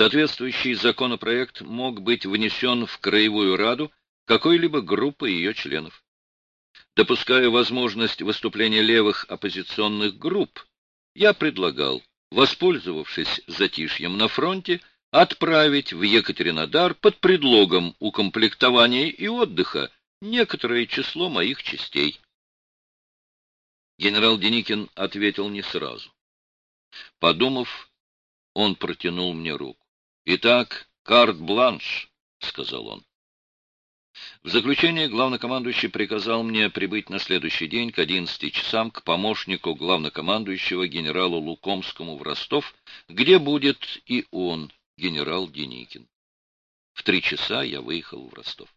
Соответствующий законопроект мог быть внесен в Краевую Раду какой-либо группы ее членов. Допуская возможность выступления левых оппозиционных групп, я предлагал, воспользовавшись затишьем на фронте, отправить в Екатеринодар под предлогом укомплектования и отдыха некоторое число моих частей. Генерал Деникин ответил не сразу. Подумав, он протянул мне руку. «Итак, карт-бланш», — сказал он. В заключение главнокомандующий приказал мне прибыть на следующий день к 11 часам к помощнику главнокомандующего генералу Лукомскому в Ростов, где будет и он, генерал Деникин. В три часа я выехал в Ростов.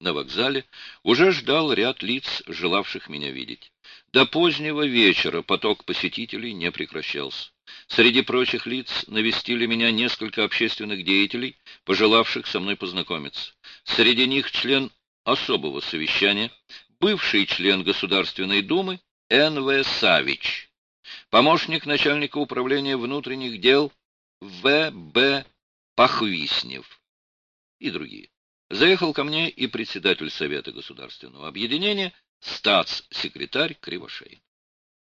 На вокзале уже ждал ряд лиц, желавших меня видеть. До позднего вечера поток посетителей не прекращался. Среди прочих лиц навестили меня несколько общественных деятелей, пожелавших со мной познакомиться. Среди них член особого совещания, бывший член Государственной Думы Н.В. Савич, помощник начальника управления внутренних дел В.Б. Пахвиснев и другие. Заехал ко мне и председатель Совета Государственного Объединения, статс-секретарь Кривошей.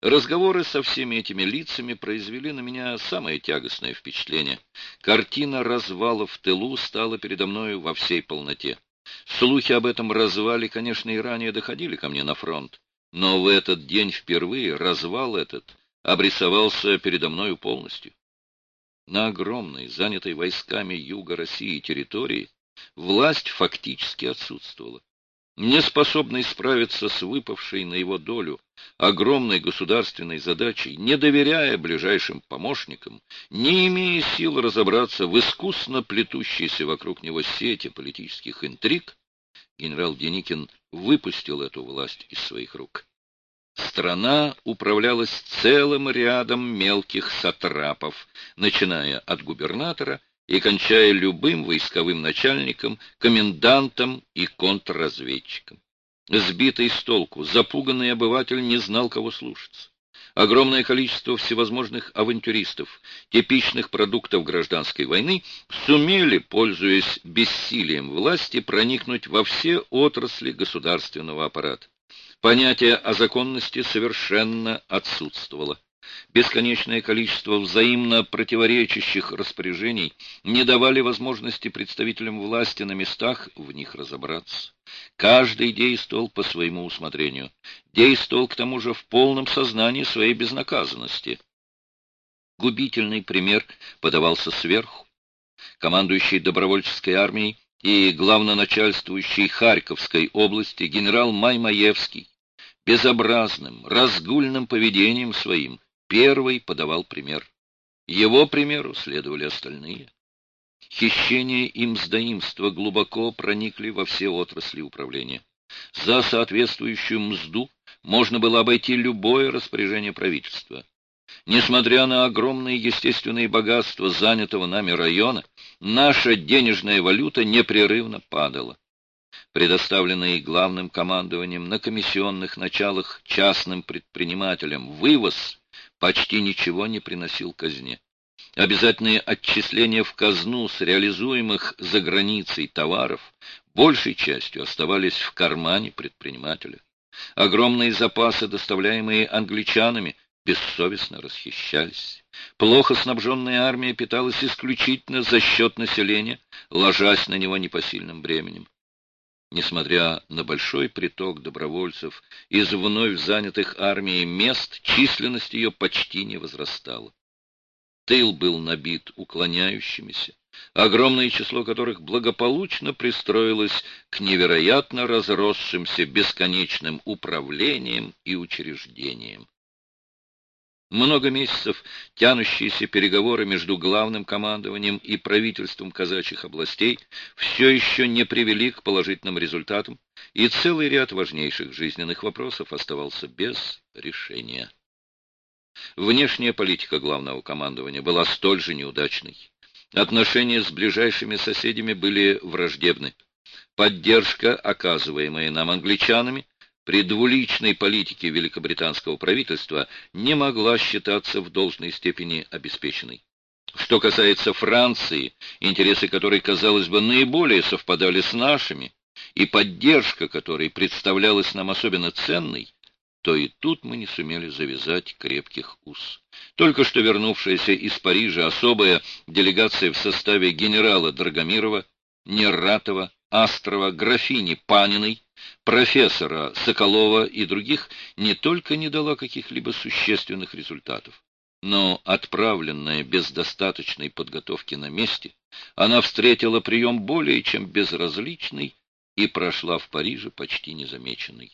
Разговоры со всеми этими лицами произвели на меня самое тягостное впечатление. Картина развала в тылу стала передо мною во всей полноте. Слухи об этом развале, конечно, и ранее доходили ко мне на фронт, но в этот день впервые развал этот обрисовался передо мною полностью. На огромной, занятой войсками юга России территории, власть фактически отсутствовала неспособный справиться с выпавшей на его долю огромной государственной задачей, не доверяя ближайшим помощникам, не имея сил разобраться в искусно плетущейся вокруг него сети политических интриг, генерал Деникин выпустил эту власть из своих рук. Страна управлялась целым рядом мелких сатрапов, начиная от губернатора и кончая любым войсковым начальником, комендантом и контрразведчиком. Сбитый с толку, запуганный обыватель не знал, кого слушаться. Огромное количество всевозможных авантюристов, типичных продуктов гражданской войны, сумели, пользуясь бессилием власти, проникнуть во все отрасли государственного аппарата. Понятие о законности совершенно отсутствовало. Бесконечное количество взаимно противоречащих распоряжений не давали возможности представителям власти на местах в них разобраться. Каждый действовал по своему усмотрению. Действовал, к тому же, в полном сознании своей безнаказанности. Губительный пример подавался сверху. Командующий добровольческой армией и главноначальствующий Харьковской области генерал Маймаевский безобразным, разгульным поведением своим Первый подавал пример. Его примеру следовали остальные. Хищение и мздоимство глубоко проникли во все отрасли управления. За соответствующую мзду можно было обойти любое распоряжение правительства. Несмотря на огромные естественные богатства занятого нами района, наша денежная валюта непрерывно падала. Предоставленный главным командованием на комиссионных началах частным предпринимателям вывоз почти ничего не приносил казне. Обязательные отчисления в казну с реализуемых за границей товаров большей частью оставались в кармане предпринимателя. Огромные запасы, доставляемые англичанами, бессовестно расхищались. Плохо снабженная армия питалась исключительно за счет населения, ложась на него непосильным бременем. Несмотря на большой приток добровольцев из вновь занятых армией мест, численность ее почти не возрастала. Тыл был набит уклоняющимися, огромное число которых благополучно пристроилось к невероятно разросшимся бесконечным управлениям и учреждениям. Много месяцев тянущиеся переговоры между главным командованием и правительством казачьих областей все еще не привели к положительным результатам, и целый ряд важнейших жизненных вопросов оставался без решения. Внешняя политика главного командования была столь же неудачной. Отношения с ближайшими соседями были враждебны. Поддержка, оказываемая нам англичанами, при двуличной политике великобританского правительства не могла считаться в должной степени обеспеченной. Что касается Франции, интересы которой, казалось бы, наиболее совпадали с нашими, и поддержка которой представлялась нам особенно ценной, то и тут мы не сумели завязать крепких уз. Только что вернувшаяся из Парижа особая делегация в составе генерала Драгомирова, Нератова, Астрова, графини Паниной, профессора Соколова и других не только не дала каких-либо существенных результатов, но отправленная без достаточной подготовки на месте, она встретила прием более чем безразличный и прошла в Париже почти незамеченной.